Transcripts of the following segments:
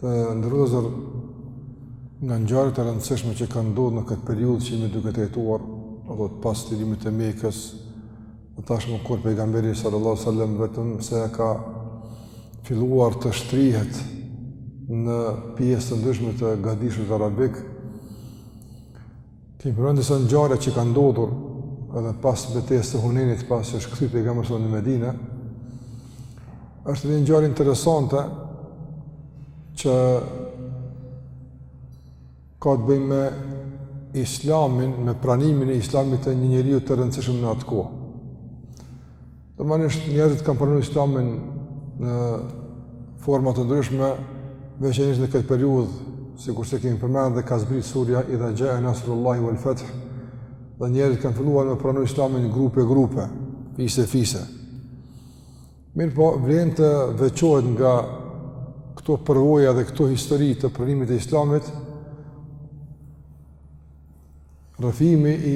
Të nderuar nga ngjarjet e rëndësishme që kanë ndodhë në këtë periudhë që jemi duke trajtuar, do thotë pas çlirimit të Mekës, dhe tashmë kur pejgamberi sallallahu sallam vetëm se ka filluar të shtrihet në pjesë të ndryshme të gadishullit arabik, T'i përmendim disa ngjarje që kanë ndodhur edhe pas betejës së Hunejnit, pasi që është kthyer pejgamberi sallallahu në Medinë. Është edhe një ngjarje interesante që ka të bëjë me Islamin, me pranimin e Islamit të një njeriu të rëndësishëm në atë kohë. Domethënë njerëzit kanë pranuar Islamin në forma të ndryshme, veçanërisht në këtë periudhë, sikurse kemi përmend dhe ka zbrit surja Idha Ja'a Nasrullahi wal Fath. Dhe njerëzit kanë filluar me pranu Islamin grupe grupe, fise fise. Mirëpo, vlen të veçohet nga këto përvoja dhe këto histori të pranimit të Islamit, Rrëfimi i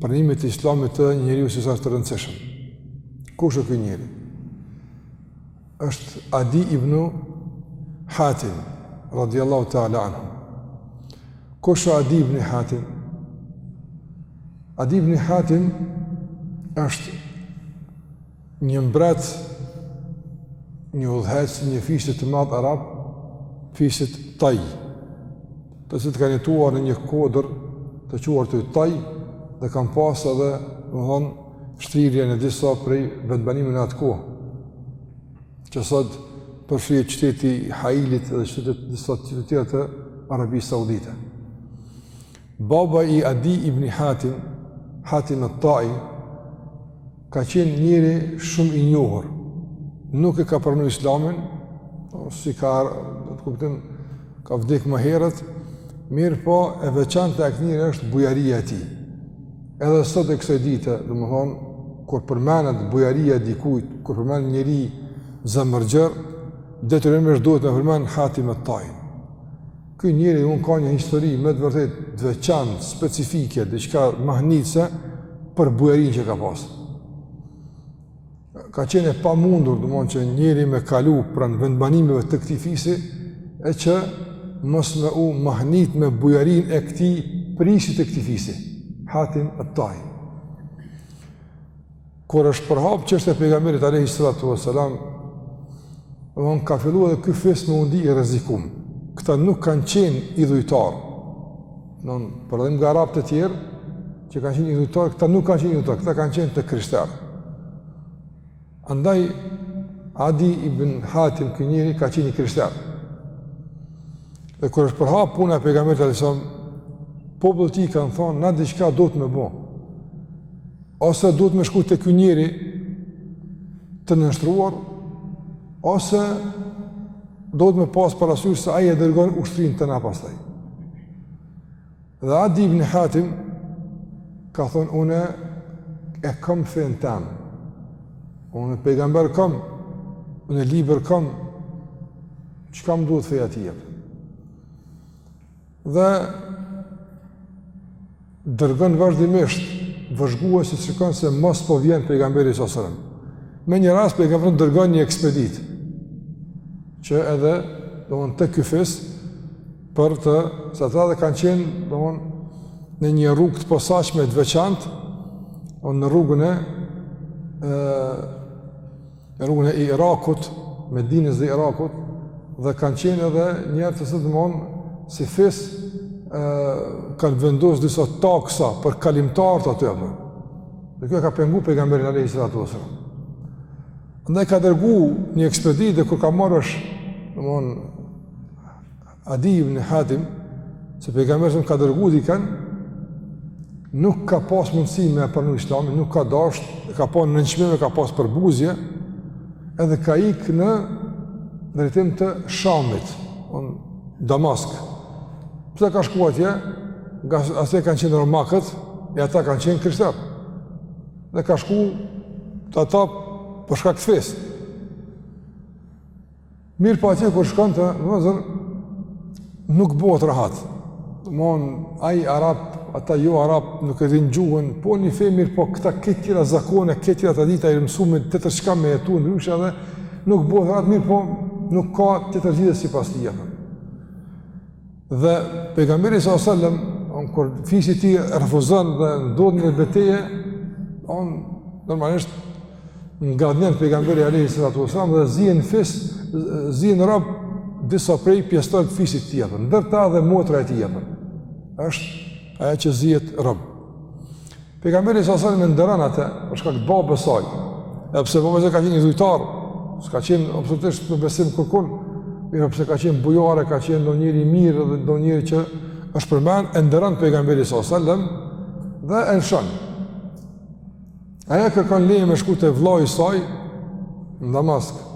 pranimit të Islamit të një njeriu shumë të rëndësishëm. Kush është ky njeri? Është Adi ibn Hatim radhiyallahu ta'ala anhu. Kush është Adi ibn Hatim? Adi ibn Hatim është Një mbret, një udhëheqës i një fisi të madh arab, fisit Taj, të cilët kanë jetuar në një kodër të quajtur Taj dhe kanë pas edhe, me thonë, shtrirje në disa prej vendbanimeve në atë kohë. Që sot përfshin qytetin e Hailit dhe qytetet disa të tjera të Arabisë Saudite. Baba i Adi ibn Hatim, Hatim al-Ta'i, ka qenë njeri shumë i njohur. Nuk e ka pranuar Islamin, s'i ka, në atë kuptim, ka vdek më herët, mirëpo e veçanta e këtij njeri është bujaria e tij. Edhe sot e kësoj dite, domethonë, kur përmenet bujaria e dikujt, kur përmenet njeri zemërgjerë, detyrimisht duhet me përmen Hatim al-Ta'in. Ky njeri vëlla ka një histori me të vërtetë të veçantë, specifike, diçka mahnitëse për bujarinë që ka pas. Ka qenë e pamundur, domethon që njeri me kalu pranë vendbanimeve të këtij fisi, e që mos me u mahnit me bujarinë e këtij prijësi të këtij fisi, Hatim al-Ta'in. Kur është përhapë çështja e pejgamberit Alejhi Salatu Veselam, domethënë ka fillu edhe ky fis me u ndi i rrezikum. Këta nuk kanë qenë idhujtarë. Domethënë për dallim nga arabët e tjerë, që kanë qenë idhujtarë, këta nuk kanë qenë idhujtarë, këta kanë qenë të krishterë. Andaj, Adi ibn Hatim ky njeri ka qenë i krishterë. Dhe kur është përhapë puna e pejgamberit Alejhi Salatu Veselam, populli i tij kanë thonë, na diçka duhet me bo, Ose duhet me shku te ky njeri të nënshtruar, ose duhet me pas parasysh se ai e dërgon ushtrinë te na pastaj. Dhe Adi ibn Hatim, ka thonë, unë e kom fenë teme, unë pejgamber kom, unë libër kom, çka m'duhet feja e atij. Dhe dërgon vazhdimisht vëzhgues që t'shikojnë se mos po vjen pejgamberi salallahu alejhi ve selem. Me një rast pejgamberi dërgon një ekspeditë, që edhe domethënë te ky fis, për të, se ata edhe kanë qenë domethënë, në një rrugë të posaçme të veçantë, në rrugën e, e në rrugën e Irakut, Medinës dhe Irakut, dhe kanë qenë edhe njerëz, domethënë, si fis, e, kanë vendos disa taksa për kalimtarët aty apo. Dhe kjo ka pengu pejgamberin Alejhi Salatu Veselam. Andaj ka dërgu një ekspeditë dhe kur ka marrë vesh, domethënë, Adi ibn Hatim, se pejgamberi ka dërgu dikend nuk ka pas mundësi me e pranu islamin, nuk ka dasht, e ka pas nënçmim, e ka pas përbuzje, edhe ka ik në drejtim të Shamit, në Damask. Pse ka shku atje, ngase kanë qenë romakët, e ata kanë qenë krishterë. Dhe ka shku te ata për shkak të fesë. Mirëpo atje kur shkon të vëzër, nuk bëhet rahat. Domethënë, ai arab, ata jo arab, nuk e din gjuhën, po një fe, mirëpo këta kanë tjera zakone, kanë tjera tradita, i mësum me tjetër çka, me jetu ndryshe dhe, nuk bëhet rahat, mirëpo nuk ka tjetër zgjidhje sipas tij. Dhe pejgamberi salallahu alejhi ve selem, domethënë, kur fisi i tij refuzon dhe ndodh një betejë, domethënë, normalisht, ngadhënjen pejgamberi alayhi salatu wasallam dhe zien fis zien rob disa prej pjesëtarëve të fisit të tij ndër ta dhe motra e tij është ajo që zihet rob pejgamberi salallahu alejhi ve selem e nderon atë për shkak të babës së saj edhe pse baba i saj ka qenë idhujtar s'ka qenë absolutisht në besim kurkun mirëpo se ka qenë bujar e ka qenë një njeri i mirë dhe një njeri që është përmend e nderon pejgamberi salallahu alejhi ve selem dhe e lëshon Ajo kërkon leje me shku te vllai i saj në Damask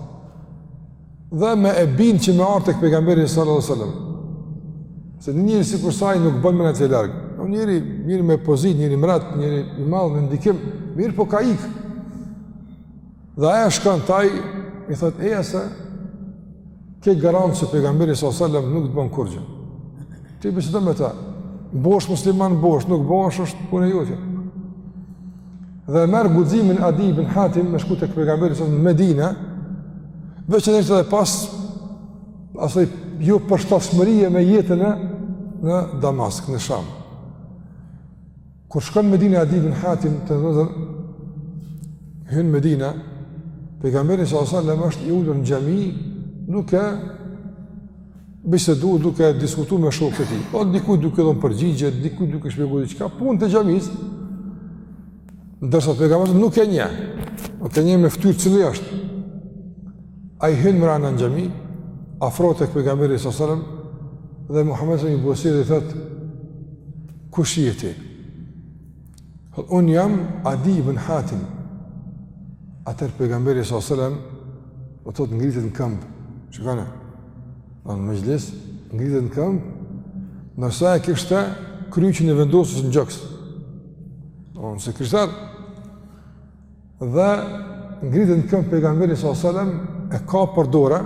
dhe me e bind që me ardh tek pejgamberi sallallahu alajhi wasallam se një njeri sikurse ai nuk bën me nejt larg një njeri, njeri me pozitë, njeri mret, njeri i madh me ndikim mirëpo ka ikë dhe ajo shkon te ai i thotë eja se Ke garant se pejgamberi s.a.s. nuk të bën kurgjë. Ti bisedo me të. Bosh musliman, bosh, nuk bosh është punë e jotja. Dhe merr guximin Adi ibn Hatim me shku tek pejgamberi s.a.s. në Medinë, veçanërisht edhe pas asaj jo jo përshtatshmërie me jetën në Damask, në Sham. Kur shkon në Medinë Adi ibn Hatim vëllezër hyn në Medinë, pejgamberi sallallahu alajhi wasallam është i ulur në xhami duke bisedu duke diskutu me shokët e tij. Po, dikujt duke dhënë përgjigje, dikujt duke shpjegu diçka, punët e xhamisë, ndërsa pejgamberin s.a.s. nuk e njeh, nuk e njeh me fytyrë cili është. Ai hyn mrena në xhami, afrohet tek pejgamberi s.a.s., dhe Muhammedi s.a.s. një bësirë dhe i thotë, Kush je ti? Thotë, unë jam Adi ibn Hatim. Atëherë pejgamberi s.a.s. do thotë, ngritet në këmbë. Ish kanë në, në mexhlis, ngritet në këmbë, ndërsa e kishte kryqin e vendosur në gjoks. Nëse krishter, Dhe ngritet në këmbë pejgamberi s.a.s. e kap për dore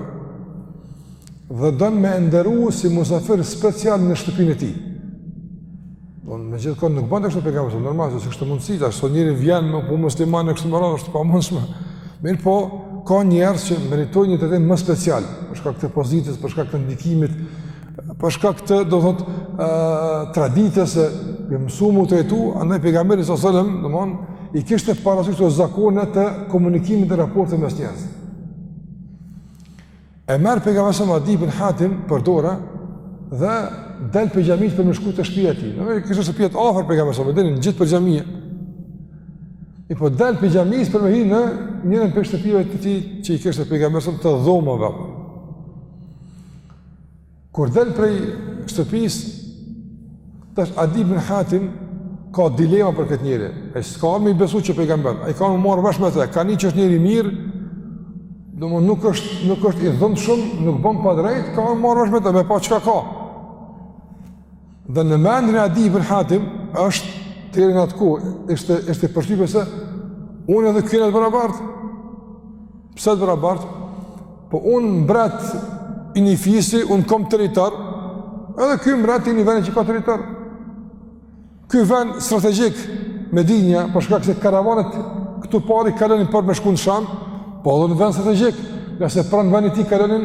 dhe don me e nderu si musafir special në shtëpinë e tij. Domethënë me gjithkënd nuk bënte kështu pejgamberi s.a.s. Normal, se s'kishte mundësi, çdo njeri vjen me u bo musliman e kështu me radhë, është e pamundshme. Mirëpo, ka njerëz që meritojnë një tretim më special, për shkak të pozitës, për shkak të ndikimit, Për shkak të, do thotë, traditës si është mësu me u trajtu, andaj pejgamberi s.a.s., domethënë, i kishte parasysh këto zakone të komunikimit dhe raporteve mes njerëzve. E merr pejgamberi s.a.s. Adi ibn Hatim për dore dhe del prej xhamisë për me shku te shpia e tij. Domethënë i kishte shpiat afër pejgamberi s.a.s. ngjitë për xhamie. Ai po del prej xhamisë për me hi në njërën prej shtëpive të tij që i kishte pejgamberi s.a.s., të dhomave. Kur del prej shtëpisë, tash Adi ibn Hatim ka dilema për këtë njeri. Ai s'ka me i besu që pejgamber. Ai ka me u marr vesh me të. Ka ni që është njeri i mirë, domethënë nuk është nuk është i dhunshëm, nuk bën padrejt, ka me u marr vesh me të, me pa çka ka. Dhe në mendjen e Adi ibn Hatim është deri në atë kohë ishte ishte përshtypje se unë edhe ky jena të barabart. Pse të barabart? Po unë mbret i një fisi, unë kom territor, edhe ky mbret i një veni që ka territor. Ky vend strategjik Medinja, për shkak se karavanet këtu pari kalonin për me shku në Sham, po edhe në vend strategjik, ngase pranë vendit të tij kalonin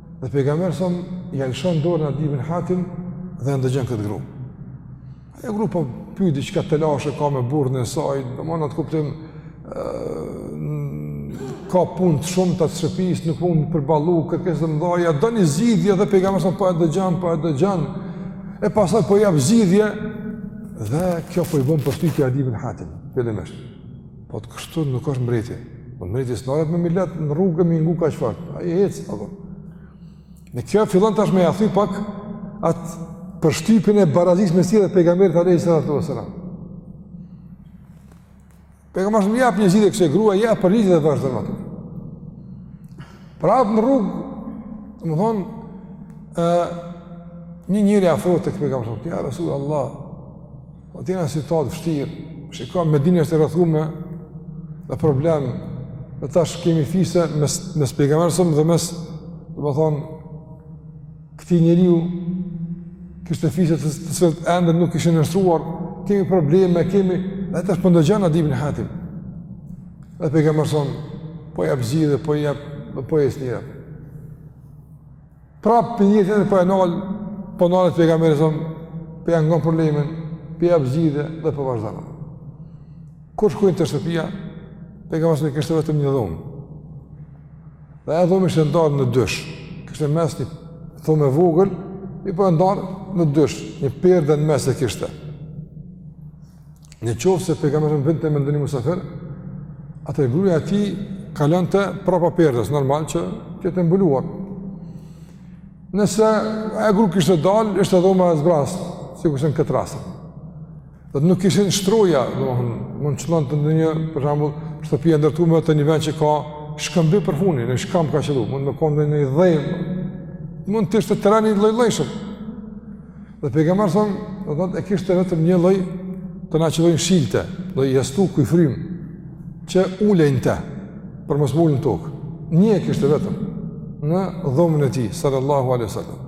Dhe pejgamberi sa ja lshon dorën Adi ibn Hatim dhe ndëgjon këtë gru. Ajo gru po pyet diçka telashe ka me burrin e saj, domthonë atë kuptim ë ka punë të shumta të shtëpisë, nuk mund të përballu kërkesa të mëdha, do një zgjidhje dhe pejgamberi sa po e dëgjon, po e dëgjon. E pastaj po jap zgjidhje dhe kjo po i bën përshtypje Adi ibn Hatim. Fillimisht. Po të kështu nuk është mbreti. Po mbreti s'nalet me milet në rrugë me ngu ka qëfar. Ai hec, apo. Dhe kjo fillon tash me ja thy pak atë përshtypjen e barazisë mes tij e pejgamberit alejhi salatu ve selam. Pejgamberi i jap një zgjidhje kësaj gruje, ja për lidhë dhe vërshë dhe vërshë. Prapë në rrugë, domethënë, uh, një njeri afrohet te pejgamberi, ja Rasul Allah, O po jena në situatë të vështirë, shiko Medina është e rrethuar me probleme. Dhe tash kemi fise mes mes pejgamberit dhe mes, domethënë, këtij njeriu kishte fise të të cilët ende nuk ishin nënshtruar, kemi probleme, kemi dhe tash po ndëgjon Adi ibn Hatim. Dhe pejgamberi son po jap zgjidhje po jap po jesë njëra. Prap po një tjetër po e nal, po nalet pejgamberi sa po ja ngon problemin, po jap zgjidhje dhe po vazhdon. Kur shkojnë te shtëpia, pejgamberi sa kishte vetëm një dhomë. Dhe ajo dhomë ishte ndarë në dysh. Kishte mes një dhomë e vogël, mirëpo e ndarë në dysh, një perde në mes e kishte. Në qoftë se pejgamberi vinte me ndonji musafir, atëherë gruja e tij kalonte prapa perdës, normal që të jetë mbuluar. Nëse gruja kishte dalë, ishte dhoma e zbrazët, sikurse në këtë rast. Dhe nuk kishin shtroja, domethënë, mund të qëllonte në një, për shambull, shtëpia e ndërtume te një vend që ka shkëmbi përfuni, në shkëmb ka qëllu, mund me konë dhe një dhejmë, mund të ishte terreni llojllojshëm. Dhe pejgamberi son, do të thotë e kishte vetëm një lloj te na e qujnë shilte, lloj jastuku i frym që ulen në te për mos m'u ul në tokë. Një e kishte vetëm në dhomën e tij sallallahu alaihi wasallam.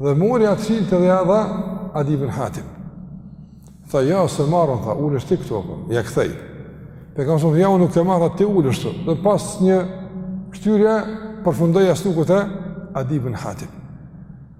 Dhe mori atë shilte dhe ja dha Adi ibn Hatim. Tha ja s'e marr unë, tha ulesh ti këtu apo? Ja kthej. Pejgamberi son, ja unë nuk e marr atë ulesh këtu. Dhe pas një shtyrje përfundoi jastuku te Adi ibn Hatim.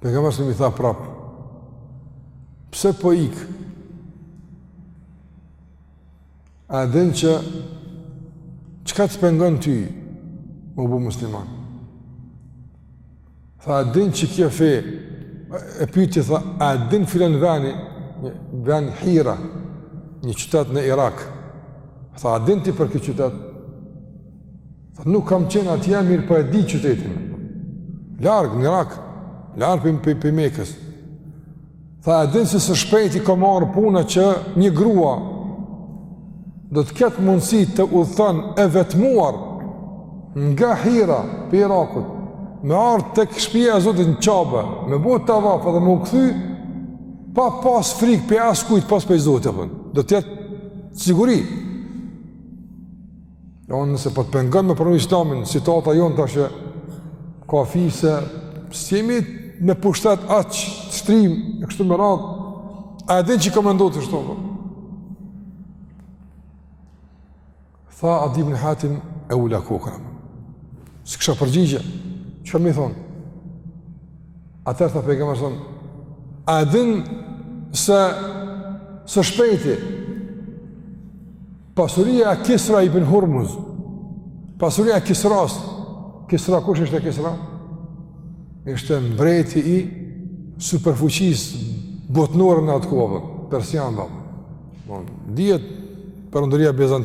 Pejgamberi alejhi selam i tha prap, pse po ik? A din që, çka të pengon ty, me u bo musliman? Tha, a din që kjo fe, e pyti, tha, a din filan veni, një ven Hira, një qytet në Irak, tha, a din ti për këtë qytet? Tha, nuk kam qenë atje, mirëpo e di qytetin. Larg, në Irak, larg prej, prej, prej Mekës. Tha, e din se së shpejti ka me ardhë puna që një grua do të ketë mundësi të udhëton e vetmuar nga Hira prej Irakut, me ardhë tek shpia e Zotit në Qabe, me bo tavaf dhe me u kthy, pa pas frikë prej askujt pos prej Zotit, dhe të jetë siguri. Unë nëse po të pengon me pranu islamin, situata jonë tash e, ka fi se s'jemi me pushtet aq të shtrim, e kështu me radhë, a e din që ka me ndodh kështu, po. Tha Adij ibn Hatim e ula kokën. S'kisha përgjigje, çka me i thonë? Atëherë tha Pejgamberi alejhi selam, a e din se së shpejti, Pasuria e Kisra ibn Hurmuz. Pasuria e Kisras. Kisra kush ishte Kisra? Ishte mbreti i superfuqisë botërore në atë kohë, persiane. Domethënë dihet perëndoria bizan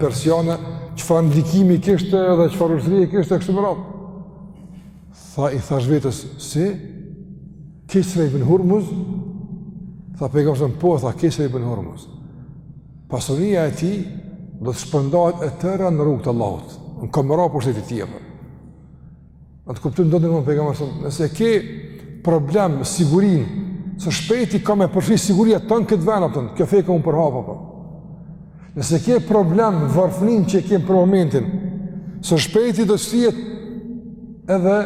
persiane çfarë ndikimi kishte dhe çfarë ushtrie kishte e kështu me radhë. Tha i thashë vetes si Kisra ibn Hurmuz Tha Pejgamberi alejhi selam po tha Kisra ibn Hurmuz Pasuria e tij do të shpërndahet e tëra në rrugë të Allahut Domethënë ka me ra pushteti i tij a po Në atë kuptim domethënë Pejgamberi alejhi selam Nëse ke problem me sigurinë Së shpejti ka me përfshi siguria tanë këto vene domethënë Kjo fe ka me u përhap a po Nëse ke problem vorfninë që e kemi për momentin, së shpejti do të shtrihet edhe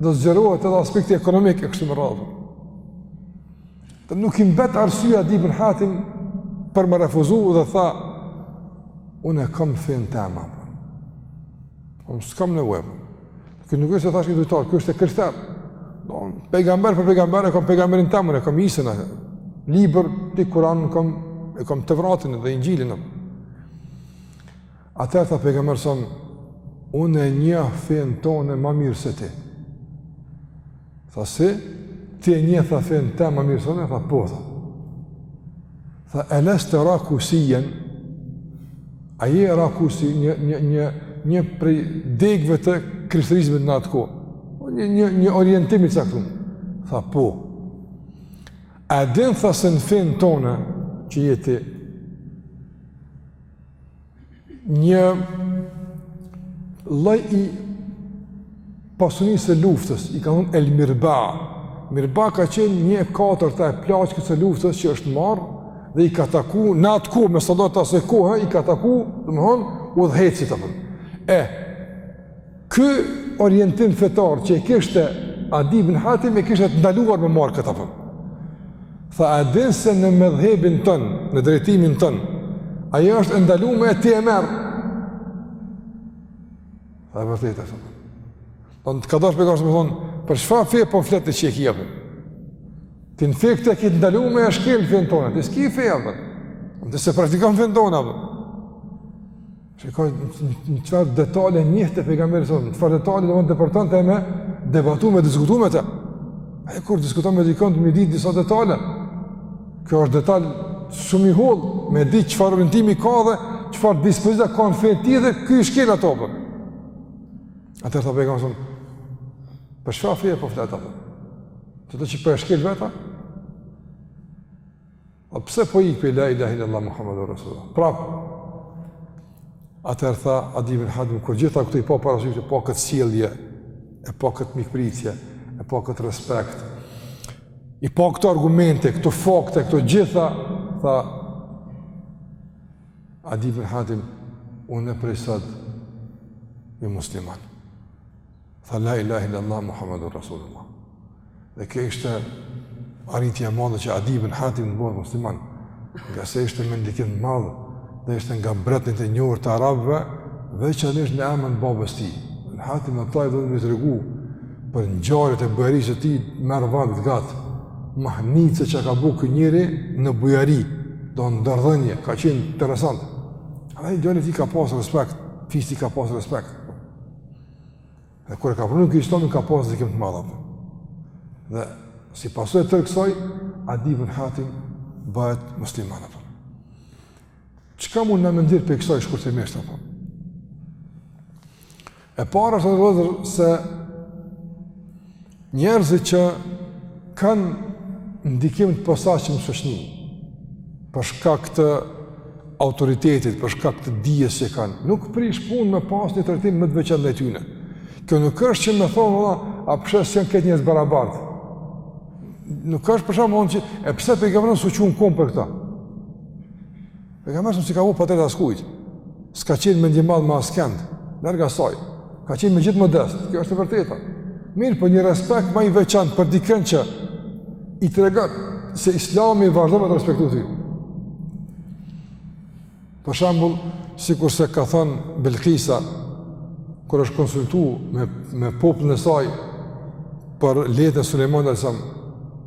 do të zgjerohet edhe aspekti ekonomik e kështu me radhë. Të nuk i mbet arsye Adij ibn Hatimit për me refuzu dhe tha unë e kam fenë teme. Unë s'kam nevojë. Ky nuk është e thashë idhujtar, ky është i krishterë. Do, pejgamber për pejgamber e kam pejgamberin tem, e kam Isën e libër ti Kuran, unë e kam Tevratin dhe Inxhilin. Atëherë tha Pejgamberi alejhi selam, unë e njoh fenë tonde ma mirë se ti. Tha si, ti e njeh tha fenë tem më mirë se unë, tha po, tha. Tha, eleste rakusijen, a je rakusi një, një, një, një prej degëve të krishterizmit në atë kohë, po, një, një, një orientim i caktum. Tha po, a din tha se në fenë tonë që je ti, një lloj i pasunisë së luftës, i kanë thonë El Mirba. Mirba ka qenë një e katërta e plaçkës së luftës që është marrë dhe i ka taku në atë kohë me soldat asaj kohe i ka taku, domthon, udhëheqësit apo. E Ky orientim fetar që e kishte Adi ibn Hatim e kishte të ndaluar me marr këtë apo. Tha a din se në medhhebin ton, në drejtimin ton, ajo është e ndalume e ti e merr. Tha vërtet atë. Po të ka dashur me kështu të thon, për çfarë fe po flet ti s'ki apo? Ti në fakt e ke të ndalume e shkel fenë tonë, ti s'ke fe apo? Po ti s'e praktikon fenë tonë apo? Shikoni çfarë detale njihte pejgamberi sa, në çfarë detale do të depërtonte me debatu me diskutu me të. Ai kur diskuton me dikon duhet me ditë disa detale. Kjo është detal shumë i hollë, me di çfarë orientimi ka dhe çfarë dispozita ka në fenë e tij dhe ky i shkel ato apo. Atëherë të bëjë kështu. Për çfarë feje po flet apo? Ti që po e shkel vetë? O pse po ik prej la ilahe illallah Muhammedur Rasulullah. Prap. Atëherë tha Adi ibn Hatim kur gjitha këto i pa parasysh e pa këtë sjellje, e pa këtë mikpritje, e pa këtë respekt. I pa këto argumente, këto fakte, këto gjitha, tha Adi ibn Hatim unë prej sot jam musliman. Tha la ilahe illallah Muhammedur Rasulullah. Dhe kjo ishte arritja e madhe që Adi ibn Hatim u bo musliman, ngase ishte me ndikim të madh dhe ishte nga mbretnit e njohur të arabëve, veçanërisht në emën të babës tij. Në Hatim et-Tai dhe me tregu për ngjarjet e bujarisë tij merr vakt të gatë, mahnitesh çka ka bo ky njeri në bujari, në dorëdhënie, ka qenë interesant. Edhe djali i tij ka pasë respekt, fisi i tij ka pasë respekt. Dhe kur e ka pranu ky islamin, ka pasë ndikim të madh apo. Dhe si pasojë e tërë kësaj, Adi ibn Hatim bëhet musliman apo. Çka mund na me nxjerr prej kësaj shkurtimisht apo? E para është vëllezër se Njerëzit që kanë ndikim të posaçëm në shoqni, për shkak të autoritetit, për shkak të dijes që kanë, nuk prish punë me pas një trajtim më të veçantë ndaj tyne. Kjo nuk është që me thonë valla, a pse s'janë këta njerëz barabart? Nuk është për shembull që e pse pejgamberi s'u çu n'kom për këta. Pejgamberi sa s'i ka bo padrejt askujt, s'ka qenë mendjemadh me askend, larg asaj, ka qenë me gjithë modest, kjo është e vërteta. Mirëpo një respekt ma i veçantë për dikën që i tregon se islami vazhdon me të respektu ty. Për shembull, sikurse ka thonë Belkisa, kur është konsultu me, me popullin e saj për letrën e Sulejmanit alejhi selam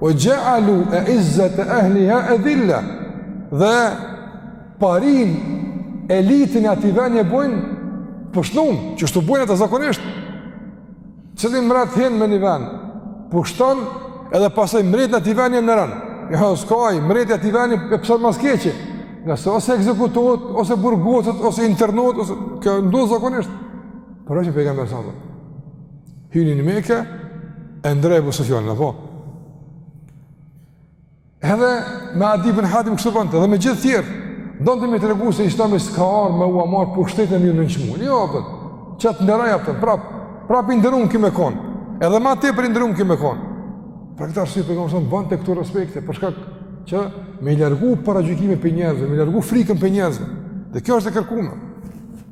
Wa ja'alu a'izzata ahliha adhilla. Dhe parinë, elitën e atij vendi e bojnë poshtnum, kështu bojnë ata zakonisht. Cili mret hin me një vend, pushton edhe pastaj mretin e atij vendi e nderon? Jo, s'ka, mreti i atij vendi e pëson ma së keqi. Ngase ose ekzekutohet, ose burgohet, ose internohet, ose kjo ndodh zakonisht. Por është pejgamberi sa. Hyni në Mekë e nderoi Ebu Sufjanin, apo? Edhe me Adi ibn Hatim kështu bënte, edhe me gjithë tjerë. Donte me tregu se Islami s'ka ardhur me ua marrë pushtetin e me i nënçmu. Jo, apo. Që t'nderoj ty prap. Prap i nderum ke me kon. Edhe ma tepër i nderum ke me kon. Për këtë arsye pejgamberi sa bënte këto respekte, për shkak që me i largu paragjykimet prej njerëzve, me i largu frikën prej njerëzve. Dhe kjo është e kërkume.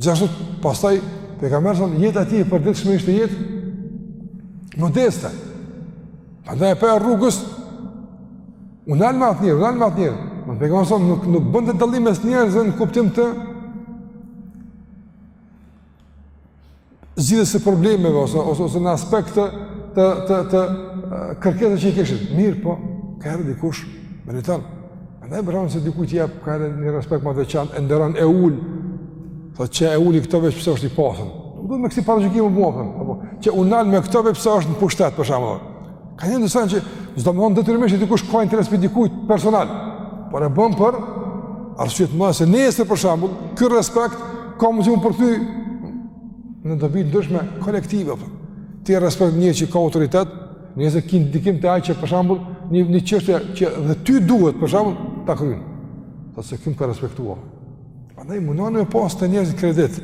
Gjithashtu pastaj pejgamberi sa jeta e tij e përditshme ishte jetë modeste. Prandaj e pa rrugës u nal me atë njeri, u nal me atë njeri. Më pejgamberi sa nuk nuk bënte dallim mes njerëzve në kuptim të zgjidhjes së problemeve ose ose ose në aspekt të të të, të kërkesave që i kishin. Mirëpo, kajherë dikush meriton. Andaj për shembull se dikujt i jep kajherë një respekt ma të veçantë, e nderon e ul. Thotë qe e uli këto veç pse është i pasur. Nuk duhet me kësi paragjykime, apo. Qe u nal me këto veç pse është në pushtet për shembull. Ka një ndësën që s'do me thonë detyrimisht se dikush ka interes prej dikujt personal, por e bën për arsye se nesër për shembull, ky respekt ka mundësi për ty në dobi të ndryshme kolektive. Po. Ti e respekton një që ka autoritet, nëse ki ndikim te ai që për shembull, një, një çështje që dhe ty duhet për shembull, ta kryn. Sepse ky m'ka respektuar. Prandaj mundohuni me pas te njerëzit kredit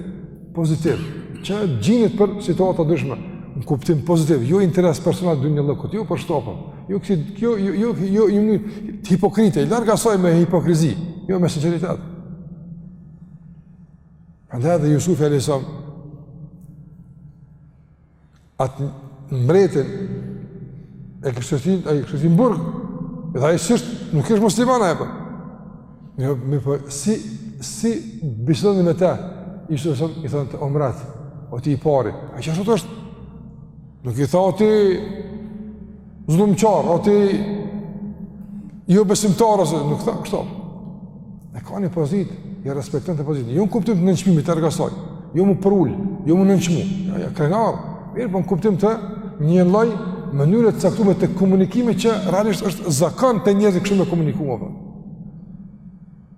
pozitiv, që gjinet për situata ndryshme, në kuptim pozitiv, jo interes personal dynjallëkut, jo për shtopën, jo kësi, jo, jo, jo, jo, jo, jo, jo, hipokrite, larg asaj me hipokrizi, jo me sinceritet. Andaj edhe Jusufi alejhi selam, Atë mbretin e kishin shti, e kishin shti n'burg, dhe ai s'ishte, nuk ishte musliman apo. Një, mi për, po, si, si bisedon me te, Jusufi, i thonte o mbret, o ti i pari, a qashtu është, nuk i tha o ti, zullumqar, o ti jo besimtar, ose nuk tha kështu. E ka një pozitë, ia respekton atë pozitë. Jo në kuptim të nënçmimit të argasoj, jo m'u përul, jo m'u nënçmu, ja, ja krenar, mirëpo në kuptim të një lloj mënyre të caktuar të komunikimit që realisht është zakon te njerëzit kështu me komunikuar.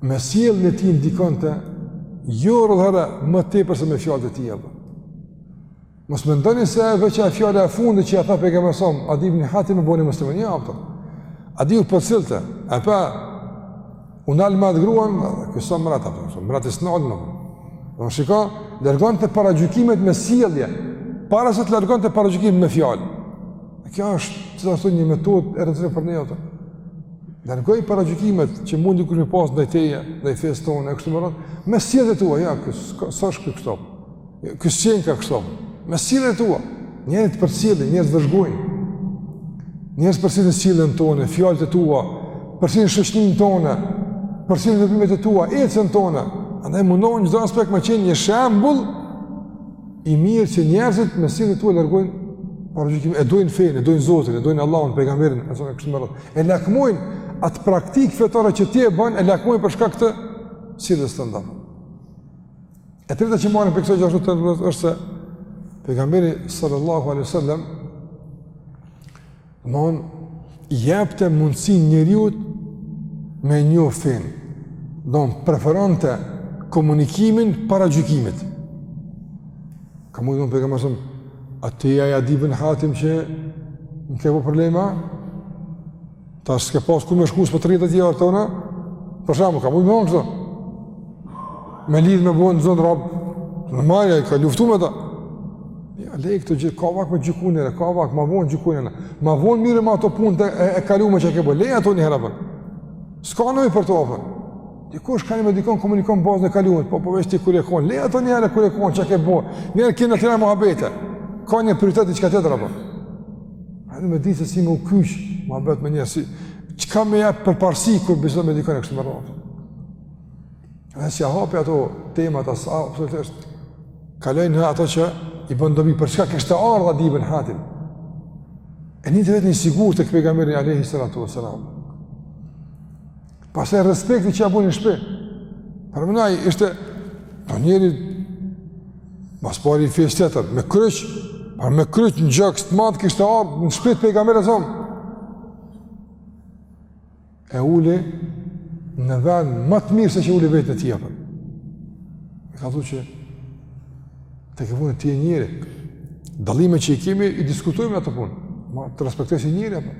me sjelljen e tij ndikonte jo rrallëherë më tepër se me fjalët e tij apo. Mos mendoni se ajo veç ajo fjala e fundit që ia tha pejgamberi a.s., Adi ibn Hatim e bëni musliman jo apo. Adiu përcillte, e pa u nal me atë gruan, e kështu me radhë apo, sa mërat e snod më. Unë shiko, largonte paragjykimet me sjellje, para se të largonte paragjykimet me fjalë. Kjo është të të thënë një metodë e rëndësishme për ne apo. Largoji paragjykimet që mund dikush me pas ndaj teje, ndaj fesë tonë e kështu me radhë. Me sjelljet e tua, ja, ky s'është kështu. Ky s'qenka kështu. Me sjelljet e tua, njerëzit të përcjellin, njerëzit vëzhgojnë. Njerëzit përcjellin sjelljen tonë, fjalët e tua, përcjellin shoqërinë tonë, përcjellin veprimet e tua, ecjen tonë. Andaj mundohu n'çdo aspekt me qenë një shembull I mirë që njerëzit me sjelljet e tua largojnë paragjykimet e dojnë fenë, e dojnë Zotin, e dojnë Allahun, pejgamberin, a.s., e kështu me radhë. E lakmojnë atë praktikë fetare që ti e bën, e lakmojnë për shkak të sjelljes tande. E treta që marrim prej kësaj gjithashtu është se pejgamberi sallallahu alaihi wasallam Mon, jepte mundësi njeriut me njoh fenë. Domethënë, preferonte komunikimin para gjykimit. Ka mundë pejgamberi a.s., a ti je Adi bin Hatim që na ke bo probleme, tash s'ke pas ku me shku së për të rritë të tjera të tona, për shembull, ka mundë me thonë kështu. me lidhë me bo, me zonë rob, normal ai ka luftu me ta. Jo, leji këto gjithë, ka vakt me gjyku njeri, ka vakt ma vonë me gjyku njeri, ma vonë merru me ato punë të e, e kalumja çka ke bo, leji ato një herë apo. S'ka nevojë për to apo. Dikush ka një me dikon, komunikon bazën e kalu po po veç ti ku je konë, leji ato një herë ku je konë çka ke bo, një herë kene tjera muhabete, ka një prioritet diçka tjetër apo. Edhe me ditë se si me u kyç n'muhabet me njerëz, çka me i jep përparësi kur bisedon me dikon e kështu me radhë. Dhe s'i hapi ato temat absolutisht. Kaloi në ato që i bën dobi për çka kishte ardhë Adi ibn Hatim. E nijte veten i sigurt te Pejgamberi alejhi salatu veselam. Pastaj respekti që ia boni në shpi. Paramendoje, ishte një njeri ma s'pari i fesë tjetër, me kryq, po me kryq në gjoks të madh kishte ardhë në shpi të Pejgamberit alejhi selam. E uli në vend më të mirë se që uli veten tjetër. E ka thu që të ke punë ti je njeri. Dallimet që i kemi, i diskutojmë atë punë. Ama të respektoj si njeri, apo.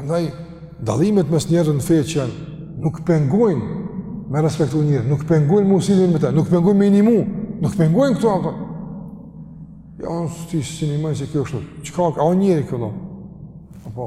Andaj, dallimet mes njerëzve në fe që janë, nuk pengojnë me respektu njerin, nuk pengojnë me u sjellë me ta, nuk pengojnë me i nimu, nuk pengojnë këto, apo. Ja, unë s'e di si një majë që kjo është, çka, a o njeri këto, apo.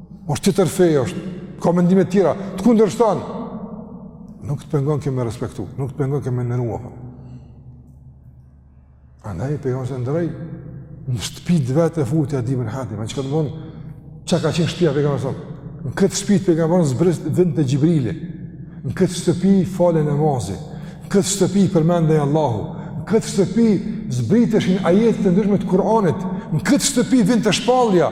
është tjetër fe, është, ka mendime tjera, të kundërshton, nuk të pengon kjo me respektu, nuk të pengon kjo me nderu. Andaj Pejgamberi alejhi selam e nderoi, në shtëpi të vet e futi Adi ibn Hatim, ma që ka të mënë, çka ka qenë shtëpia e Pejgamberit alejhi selam, në këtë shtëpi të Pejgamberit alejhi selam, zbriste, vinte Xhibrili, në këtë shtëpi falej namazi, në këtë shtëpi përmendej Allahu, në këtë shtëpi zbritshin ajetet e ndryshme të Kur'anit, në këtë shtëpi vinte shpallja,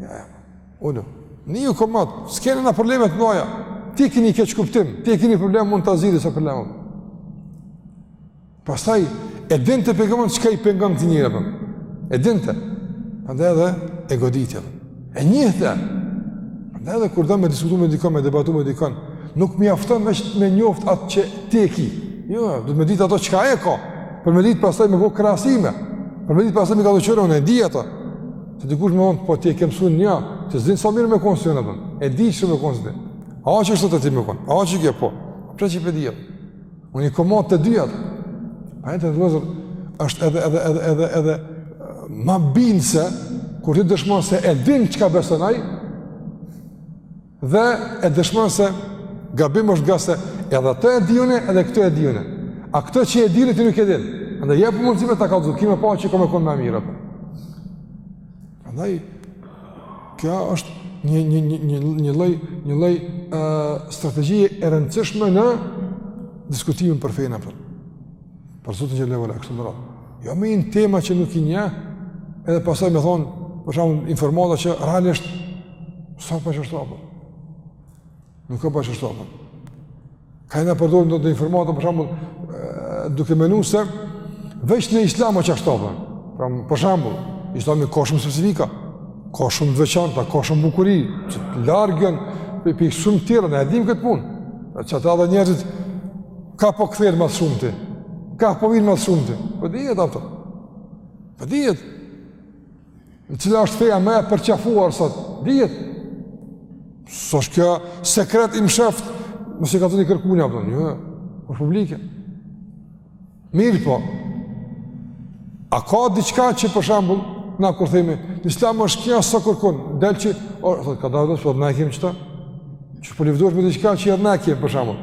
Ja, unë, një ju komat, s'kene në problemet në aja, ti ki keqkuptim, ti ki problem, mund t'i zgjidhësh problemet. Pastaj, e dinte Pejgamberi çka i pengonte njerëzit, po. E dinte, andaj edhe e goditi, e njihte, andaj edhe kur do me diskutu me dikon, me debatu me dikon, nuk mjafton me, me njoftë atë që ti e ki, jo, duhet me ditë ato çka ai ka, për me ditë pastaj me bo krahasime, për me ditë pastaj me kallzu që unë e di ato, Se dikush më thotë, po ti e ke mësuar një, s'e din sa mirë me konë si unë, e di çka me konë si ti. A çka është të ti me konë, a që kjo po, përre që i pedi jetë. Unë i kom pa të dyjat. A e dyta është edhe, edhe, edhe, edhe, edhe, ma bindëse, kur ti dëshmonë se e din çka beson ai, Dhe e dëshmon se gabim është ngase edhe ato e di unë edhe këto e di unë. A këto që e di unë ti nuk e din. Andaj jep mundësi me ta kallzu, ki me pa që ka me konë ma mirë. Andaj, kjo është një, një, një, një, një lloj, një lloj uh, strategjie e rëndësishme në diskutimin për fenë, apo. për Zotin xhele ve ala, kështu me radhë. Jo me hi në tema që nuk i njeh, edhe pastaj me thonë, për shembull informata që realisht, sa pa që është apër? Nuk ka pa që është apër. Ka jena përdorin do informata, për shembull, duke menu se, veç në islam o qashtu, a po. Pra, për shembull, islami ka shumë specifika, ka shumë të veçanta, ka shumë bukuri, që të largon prej shumë të tjera, na e dimë këtë punë. Qata edhe njerëzit, Ka po kthehen ma së shumti, ka po vinë ma së shumti, po dihet ato, po dihet, cila është feja më e përqafuar sot, dihet, s'është kjo sekret i msheft, mësë i ka të një kërkunja, për një, është publike, mirëpo, a ka diçka që për shembull, na kur themi, në islam është kjo s'o kërkun, del që, o, thot, ka da dhe dhe, thot, na e kemë qeta, që për po një vëdojsh me diçka që edhe na e kemë, për shembull,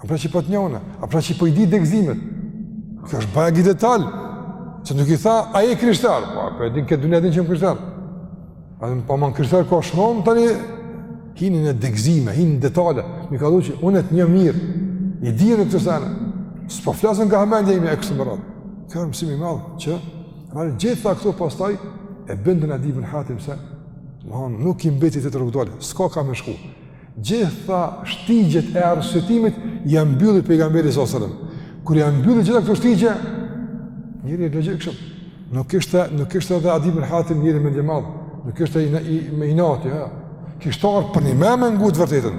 A pra që po të njohëna, a pra që po i di degëzimet. Kjo është bajagi detal, që nuk i tha, a je krishterë, pa, po, po e din krejt dynjaja e din që jam krishterë. A dhe më pa po më në krishterë, ka shumë, tani, hini në degëzime, hini në detale, me i kallzu që unë e të njoh mirë, i di unë këto sene, s'po flas unë nga hamendja ime e kështu me radhë. Kjo është mësim i madh, që, rrë, gjitha këto pastaj, e bindën Adij bin Hatim se, nuk i mbeti tjetër rrugëdalje, s'ka ka me shku, Gjitha shtigjet e arsyetimit ia mbylli pejgamberi salallahu alejhi ve selem. Kur ia mbylli gjitha këto shtigje, njeri i logjikshëm. Nuk ishte, nuk ishte edhe Adij bin Hatim njeri mendjemadh, nuk ishte i, i, me inat, jo. Kish ardhë për me me ngu të vërtetën,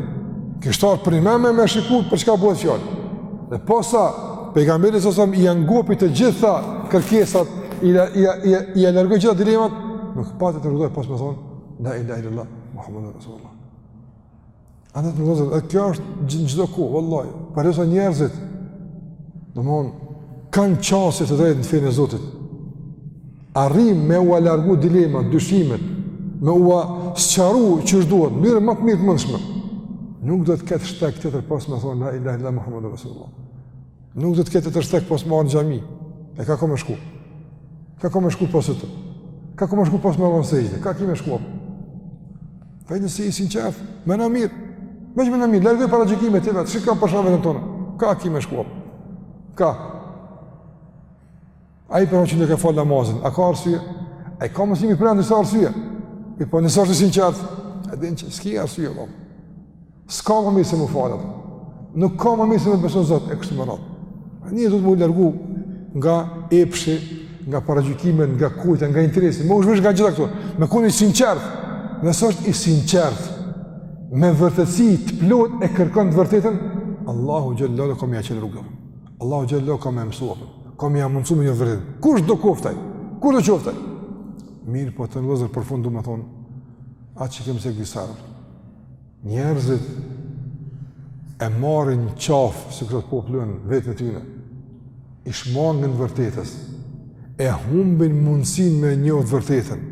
kish ardhë për me me me shiku për çka bëhet fjalë. Dhe posa, pejgamberi salallahu alejhi ve selem ia ngopi të gjitha kërkesat, i, i, i, i, ia largoi gjitha dilemat, nuk pati tjetër rrugëdalje pos me thonë, la ilahe illallah, Muhammed Rasulullah. Andaj vëllezër, e kjo është në çdo kohë, vëllaj, përderisa njerëzit, domethonë, kanë qasje të drejtë në fenë e Zotit, arrim me ua largu dilemat, dyshimet, me ua sqaru qysh duhet, në mënyrë më të mirë të mundshme, nuk do të ketë shteg tjetër pos me thonë, la ilahe illallah Muhammed Rasulullah. Nuk do të ketë tjetër shteg pos me ardhë në xhami, e ka ka me shku. Ka ka me shku pos qetu. Ka ka me shku pos me ra në sexhde, ka ki me shku, a po. Dhe nëse je i sinqertë, meno mirë, veç meno mirë, largoji paragjykimet e veta, shiko për shembull veten tonë, ka ki me shku, a po. Ka. Ai për shembull që nuk e fal namazin, a ka arsye? Ai ka me i përmend disa arsye. Mirëpo nëse është i sinqertë, e din që s'ki arsye vallahi. S'ka më mirë se me u falë. Nuk ka më mirë se me besu në Zot e kështu me radhë. Andaj duhet me u largu nga epshi, nga paragjykimet, nga kujta, nga interesi. Me u zhvesh nga gjitha këto. Me kon i sinqertë, nëse është i sinqertë, me vërtetësi të plotë e kërkon të vërtetën, Allahu xhele ve ala ka me ia çelë rrugën. Allahu xhelle ka me ia mësu. Ka me ia mundësu me njoftë vërtetën. Kush do koftaj? Kush do qoftaj? Mirëpo te ndodhë për fund domethënë. Atë që kemi se disa. Njerëzit e marrin n'qafë si i thotë populli veten e tyne. I shmangen vërtetës. e humbin mundësin me njoftë të vërtetën,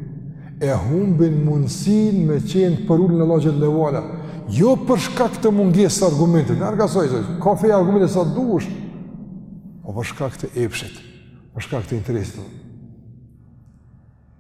e humbin mundësin me qenë përulun Allahut teala, jo për shkak të mungesë së argumentit, ngase ka feja argumente sa dush, po për shkak të epshit, për shkak të interesit.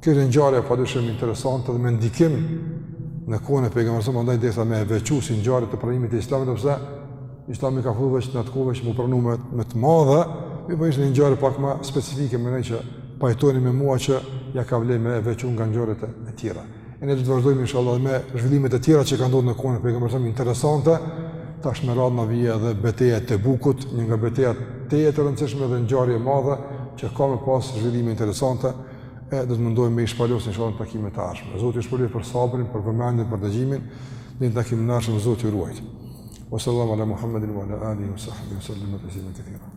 Kjo është një ngjarje padyshim interesante dhe me ndikim në kohën e pejgamberit s.a., andaj deshta me e veçu si ngjarje të pranimit të Islamit sepse Islami ka filluar veç në atë kohë me u pranu me, me të madhe, mirëpo ishte një ngjarje pak ma specifike mendoj që pajtoheni me mua që ja ka vlejt me e veçu nga ngjarjet e tjera. e ne do të vazhdojmë inshallah me zhvillimet e tjera që kanë ndodhur në kohën e pejgamberit s.a. interesante. Tash me radhë na vjen edhe beteja e Tebukut, një nga betejat tejet të rëndësishme dhe ngjarje e madhe që ka me pas zhvillime interesante e do të mundohemi me i shpalos inshallah në takime të ardhshme. Zoti ju shpërbleftë për sabrin, për vëmendjen, për dëgjimin, dhe në takimin e ardhshëm, Zoti ju ruajt. Wa sallallahu ala Muhammedin wa ala alihi wa sahbihi wa sallam wa tasliman kethira.